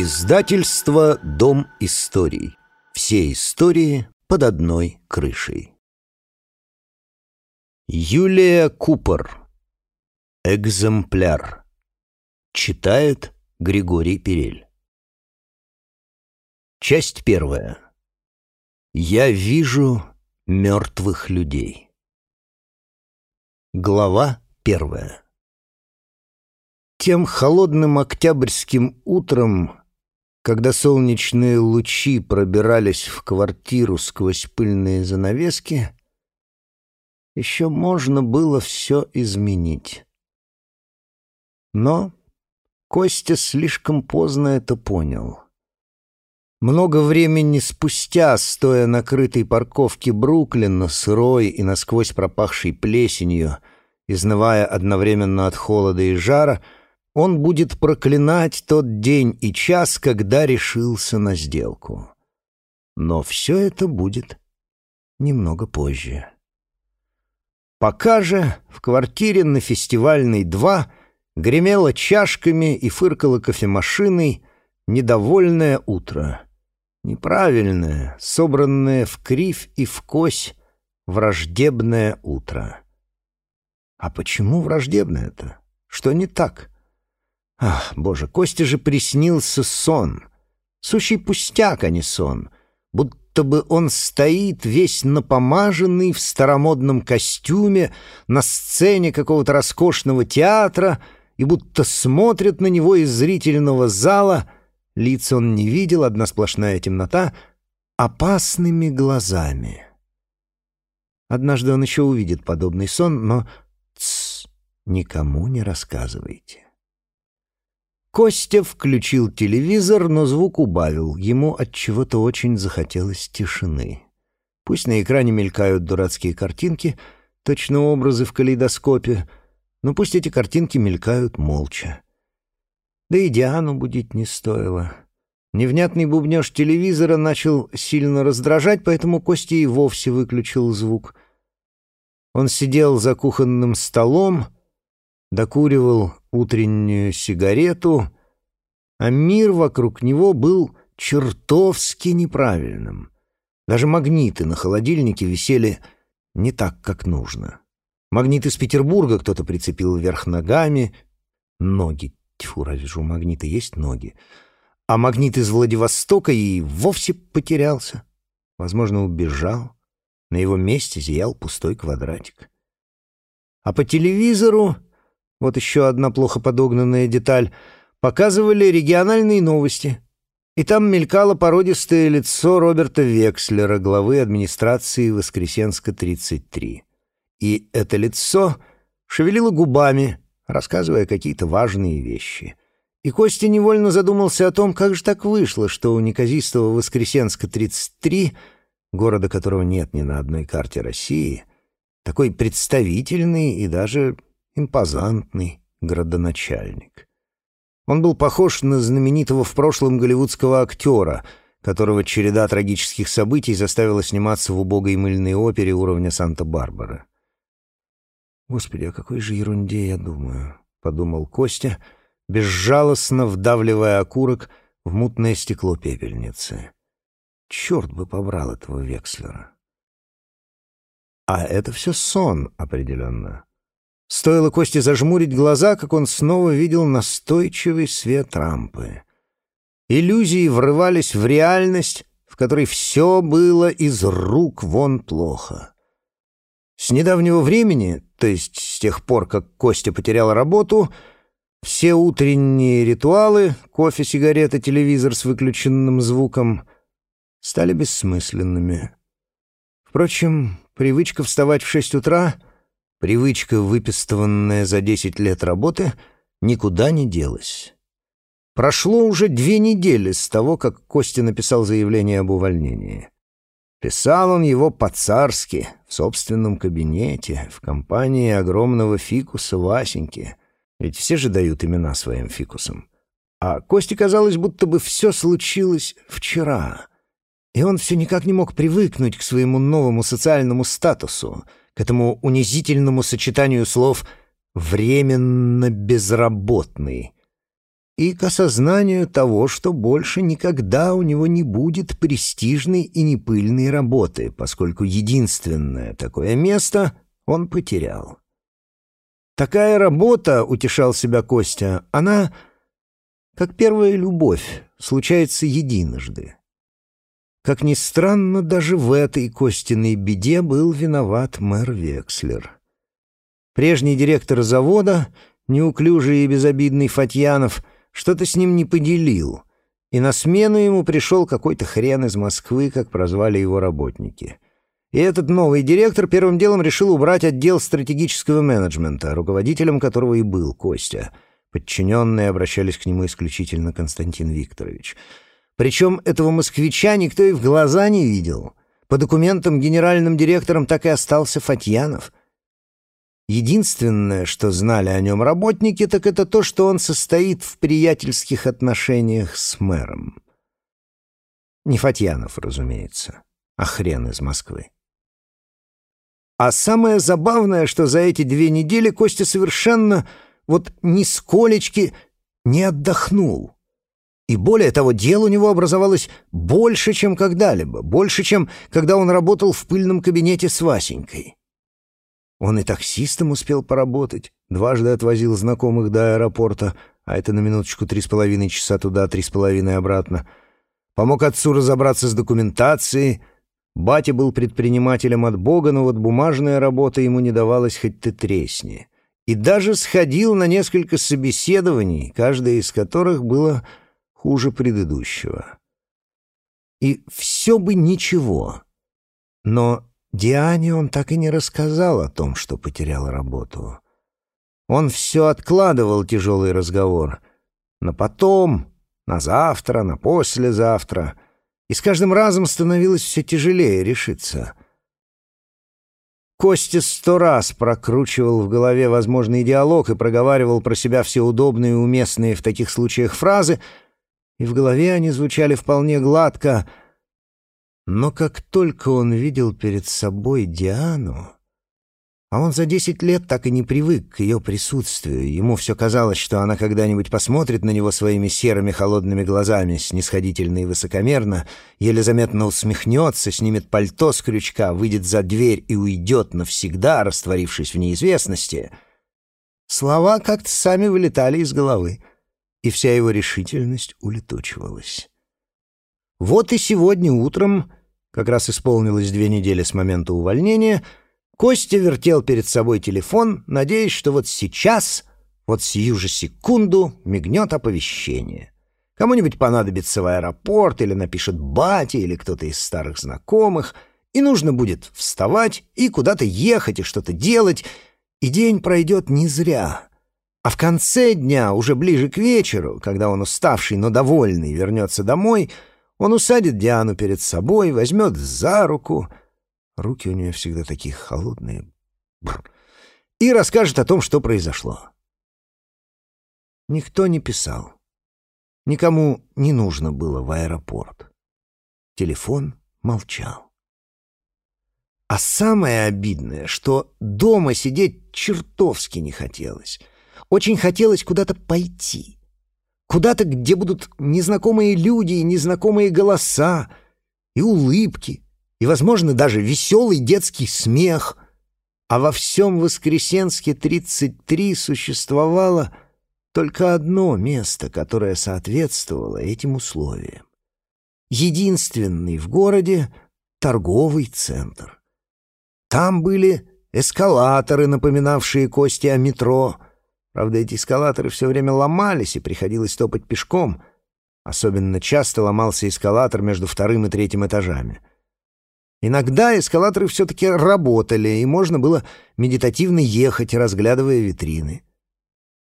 Издательство «Дом историй». Все истории под одной крышей. Юлия Купер. Экземпляр. Читает Григорий Перель. Часть первая. Я вижу мертвых людей. Глава первая. Тем холодным октябрьским утром, когда солнечные лучи пробирались в квартиру сквозь пыльные занавески, еще можно было все изменить. Но Костя слишком поздно это понял. Много времени спустя, стоя на крытой парковке Бруклина, сырой и насквозь пропахшей плесенью, изнывая одновременно от холода и жара, он будет проклинать тот день и час, когда решился на сделку. Но все это будет немного позже. Пока же в квартире на фестивальной 2 гремело чашками и фыркало кофемашиной недовольное утро — Неправильное, собранное в кривь и в кось враждебное утро. А почему враждебное-то? Что не так? Ах, боже, Косте же приснился сон. Сущий пустяк, а не сон. Будто бы он стоит весь напомаженный в старомодном костюме на сцене какого-то роскошного театра и будто смотрит на него из зрительного зала — Лиц он не видел, одна сплошная темнота, опасными глазами. Однажды он еще увидит подобный сон, но тс, никому не рассказывайте. Костя включил телевизор, но звук убавил. Ему от чего-то очень захотелось тишины. Пусть на экране мелькают дурацкие картинки, точно образы в калейдоскопе, но пусть эти картинки мелькают молча. Да и Диану будить не стоило. Невнятный бубнёж телевизора начал сильно раздражать, поэтому Костя и вовсе выключил звук. Он сидел за кухонным столом, докуривал утреннюю сигарету, а мир вокруг него был чертовски неправильным. Даже магниты на холодильнике висели не так, как нужно. Магнит из Петербурга кто-то прицепил вверх ногами, ноги Тьфу, разве же у магнита есть ноги? А магнит из Владивостока и вовсе потерялся. Возможно, убежал. На его месте зиял пустой квадратик. А по телевизору, вот еще одна плохо подогнанная деталь, показывали региональные новости. И там мелькало породистое лицо Роберта Векслера, главы администрации Воскресенска-33. И это лицо шевелило губами, рассказывая какие-то важные вещи. И Костя невольно задумался о том, как же так вышло, что у неказистого Воскресенска-33, города которого нет ни на одной карте России, такой представительный и даже импозантный градоначальник. Он был похож на знаменитого в прошлом голливудского актера, которого череда трагических событий заставила сниматься в убогой мыльной опере уровня Санта-Барбара. «Господи, о какой же ерунде я думаю», — подумал Костя, безжалостно вдавливая окурок в мутное стекло пепельницы. «Черт бы побрал этого Векслера!» А это все сон, определенно. Стоило Косте зажмурить глаза, как он снова видел настойчивый свет рампы. Иллюзии врывались в реальность, в которой все было из рук вон плохо. С недавнего времени, то есть с тех пор, как Костя потерял работу, все утренние ритуалы, кофе, сигарета, телевизор с выключенным звуком, стали бессмысленными. Впрочем, привычка вставать в шесть утра, привычка, выпистыванная за десять лет работы, никуда не делась. Прошло уже две недели с того, как Костя написал заявление об увольнении. Писал он его по-царски, в собственном кабинете, в компании огромного фикуса Васеньки. Ведь все же дают имена своим фикусам. А Косте казалось, будто бы все случилось вчера. И он все никак не мог привыкнуть к своему новому социальному статусу, к этому унизительному сочетанию слов «временно безработный». и к осознанию того, что больше никогда у него не будет престижной и непыльной работы, поскольку единственное такое место он потерял. Такая работа, утешал себя Костя, она, как первая любовь, случается единожды. Как ни странно, даже в этой Костиной беде был виноват мэр Векслер. Прежний директор завода, неуклюжий и безобидный Фатьянов — что-то с ним не поделил, и на смену ему пришел какой-то хрен из Москвы, как прозвали его работники. И этот новый директор первым делом решил убрать отдел стратегического менеджмента, руководителем которого и был Костя. Подчиненные обращались к нему исключительно Константин Викторович. Причем этого москвича никто и в глаза не видел. По документам генеральным директором так и остался Фатьянов — Единственное, что знали о нем работники, так это то, что он состоит в приятельских отношениях с мэром. Не Фатьянов, разумеется, а хрен из Москвы. А самое забавное, что за эти две недели Костя совершенно вот нисколечки не отдохнул. И более того, дел у него образовалось больше, чем когда-либо, больше, чем когда он работал в пыльном кабинете с Васенькой. Он и таксистом успел поработать, дважды отвозил знакомых до аэропорта, а это на минуточку три с половиной часа туда, три с половиной обратно. Помог отцу разобраться с документацией. Батя был предпринимателем от Бога, но вот бумажная работа ему не давалась хоть ты тресни. И даже сходил на несколько собеседований, каждое из которых было хуже предыдущего. И все бы ничего, но Диане он так и не рассказал о том, что потерял работу. Он все откладывал тяжелый разговор. На потом, на завтра, на послезавтра. И с каждым разом становилось все тяжелее решиться. Костя сто раз прокручивал в голове возможный диалог и проговаривал про себя все удобные и уместные в таких случаях фразы, и в голове они звучали вполне гладко — но как только он видел перед собой Диану, а он за десять лет так и не привык к ее присутствию, ему все казалось, что она когда-нибудь посмотрит на него своими серыми холодными глазами, снисходительно и высокомерно, еле заметно усмехнется, снимет пальто с крючка, выйдет за дверь и уйдет навсегда, растворившись в неизвестности. Слова как-то сами вылетали из головы, и вся его решительность улетучивалась. Вот и сегодня утром как раз исполнилось две недели с момента увольнения, Костя вертел перед собой телефон, надеясь, что вот сейчас, вот сию же секунду, мигнет оповещение. Кому-нибудь понадобится в аэропорт, или напишет батя, или кто-то из старых знакомых, и нужно будет вставать и куда-то ехать и что-то делать, и день пройдет не зря. А в конце дня, уже ближе к вечеру, когда он уставший, но довольный, вернется домой — он усадит Диану перед собой, возьмет за руку. Руки у нее всегда такие холодные. Бррр. И расскажет о том, что произошло. Никто не писал. Никому не нужно было в аэропорт. Телефон молчал. А самое обидное, что дома сидеть чертовски не хотелось. Очень хотелось куда-то пойти. Куда-то, где будут незнакомые люди и незнакомые голоса, и улыбки, и, возможно, даже веселый детский смех. А во всем Воскресенске 33 существовало только одно место, которое соответствовало этим условиям. Единственный в городе торговый центр. Там были эскалаторы, напоминавшие кости о метро — Правда, эти эскалаторы все время ломались, и приходилось топать пешком. Особенно часто ломался эскалатор между вторым и третьим этажами. Иногда эскалаторы все-таки работали, и можно было медитативно ехать, разглядывая витрины.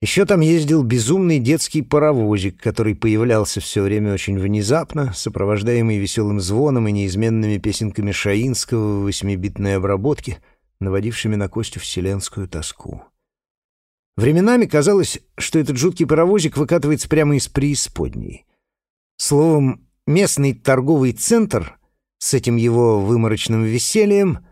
Еще там ездил безумный детский паровозик, который появлялся все время очень внезапно, сопровождаемый веселым звоном и неизменными песенками Шаинского в восьмибитной обработке, наводившими на Костю вселенскую тоску. Временами казалось, что этот жуткий паровозик выкатывается прямо из преисподней. Словом, местный торговый центр с этим его выморочным весельем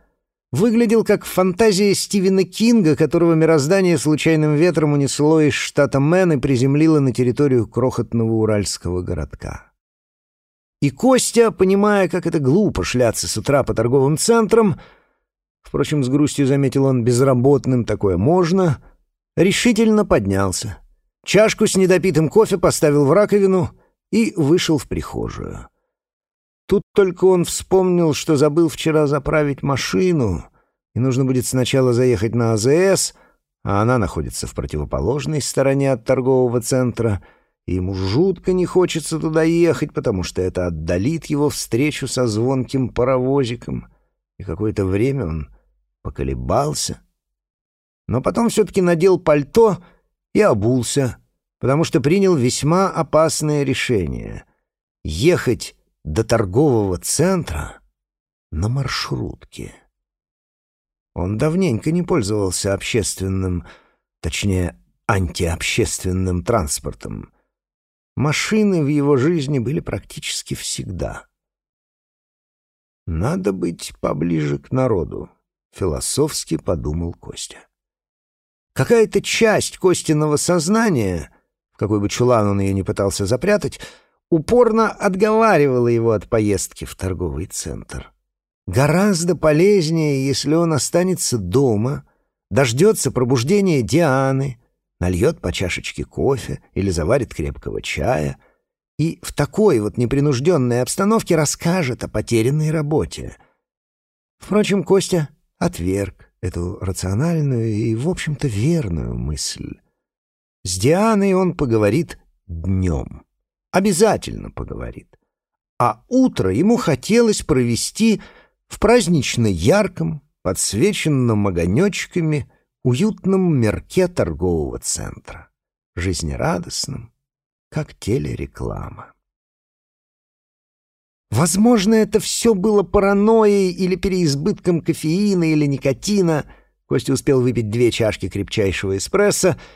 выглядел как фантазия Стивена Кинга, которого мироздание случайным ветром унесло из штата Мэн и приземлило на территорию крохотного уральского городка. И Костя, понимая, как это глупо шляться с утра по торговым центрам, впрочем, с грустью заметил он, безработным такое можно, решительно поднялся. Чашку с недопитым кофе поставил в раковину и вышел в прихожую. Тут только он вспомнил, что забыл вчера заправить машину, и нужно будет сначала заехать на АЗС, а она находится в противоположной стороне от торгового центра, и ему жутко не хочется туда ехать, потому что это отдалит его встречу со звонким паровозиком. И какое-то время он поколебался, но потом все-таки надел пальто и обулся, потому что принял весьма опасное решение — ехать до торгового центра на маршрутке. Он давненько не пользовался общественным, точнее, антиобщественным транспортом. Машины в его жизни были практически всегда. «Надо быть поближе к народу», — философски подумал Костя. Какая-то часть Костиного сознания, в какой бы чулан он ее не пытался запрятать, упорно отговаривала его от поездки в торговый центр. Гораздо полезнее, если он останется дома, дождется пробуждения Дианы, нальет по чашечке кофе или заварит крепкого чая и в такой вот непринужденной обстановке расскажет о потерянной работе. Впрочем, Костя отверг эту рациональную и, в общем-то, верную мысль. С Дианой он поговорит днем. Обязательно поговорит. А утро ему хотелось провести в празднично ярком, подсвеченном огонечками, уютном мерке торгового центра, жизнерадостном, как телереклама. Возможно, это все было паранойей или переизбытком кофеина или никотина. Костя успел выпить две чашки крепчайшего эспрессо —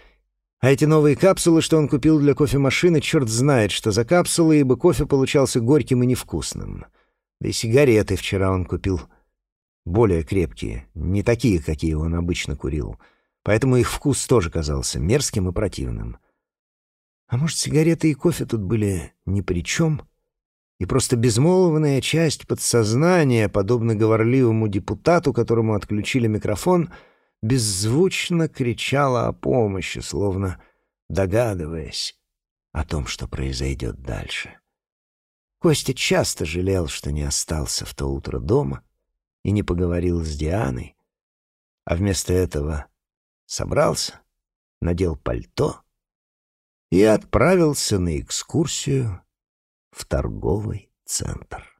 а эти новые капсулы, что он купил для кофемашины, черт знает, что за капсулы, ибо кофе получался горьким и невкусным. Да и сигареты вчера он купил более крепкие, не такие, какие он обычно курил. Поэтому их вкус тоже казался мерзким и противным. А может, сигареты и кофе тут были ни при чем? И просто безмолвная часть подсознания, подобно говорливому депутату, которому отключили микрофон — беззвучно кричала о помощи, словно догадываясь о том, что произойдет дальше. Костя часто жалел, что не остался в то утро дома и не поговорил с Дианой, а вместо этого собрался, надел пальто и отправился на экскурсию в торговый центр.